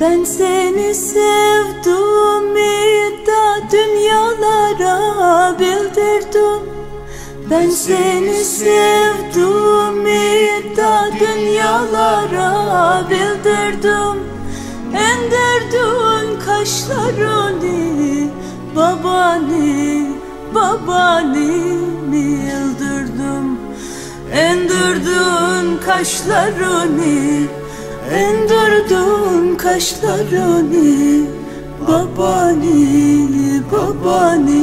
Ben seni sevdiğimi da dünyalara bildirdim. Ben seni sevdiğimi da dünyalara bildirdim. Endirdin kaşlarını babani babani yıldırdım Endirdin kaşlarını Endirdin kaşlarını Babani, babani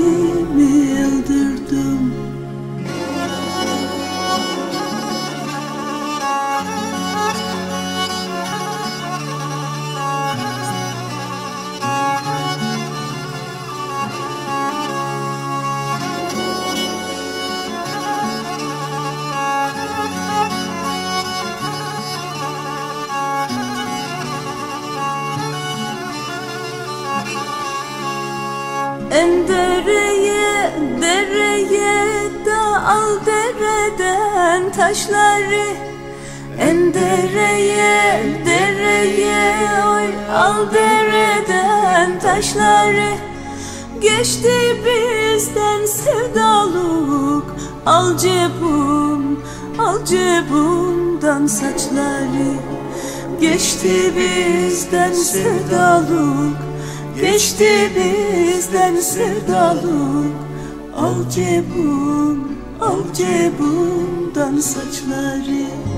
En dereye, da al dereden taşları. En dereye, dereye oy al dereden taşları. Geçti bizden sevdalık Al cebum, al cebumdan saçları. Geçti bizden sevdalık Geçti bizden sevdalık Al cebum, al cebumdan saçları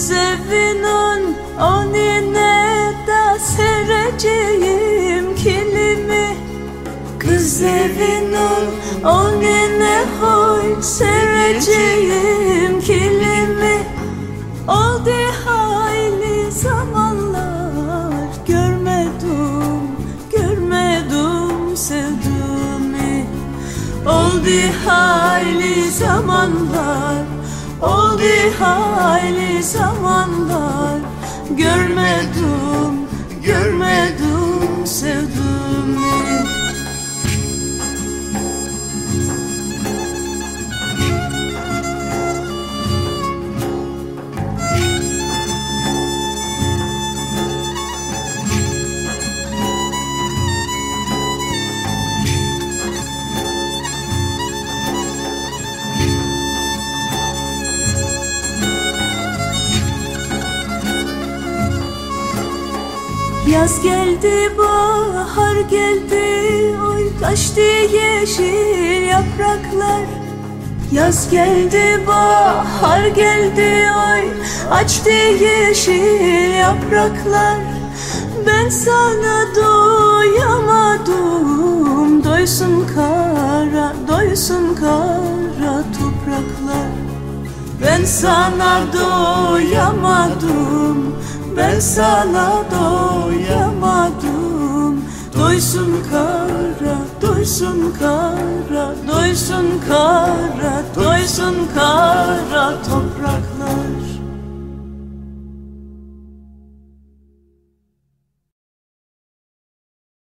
Kız evinin önüne de sereceğim kilimi. Kız evinin önüne hoy sereceğim kilimi. Oldu hayli zamanlar görmedim, görmedim sevdiğimi. Oldu hayli zamanlar Oldu hayli zamanlar görmedim Yaz geldi, bahar geldi, oy taştı yeşil yapraklar. Yaz geldi, bahar geldi, oy açtı yeşil yapraklar. Ben sana doyamadım, doysun kara, doysun kara topraklar. Ben sana doyamadım Ben sana doyamadım. Doysun kara, doysun kara Doysun kara, doysun kara toprak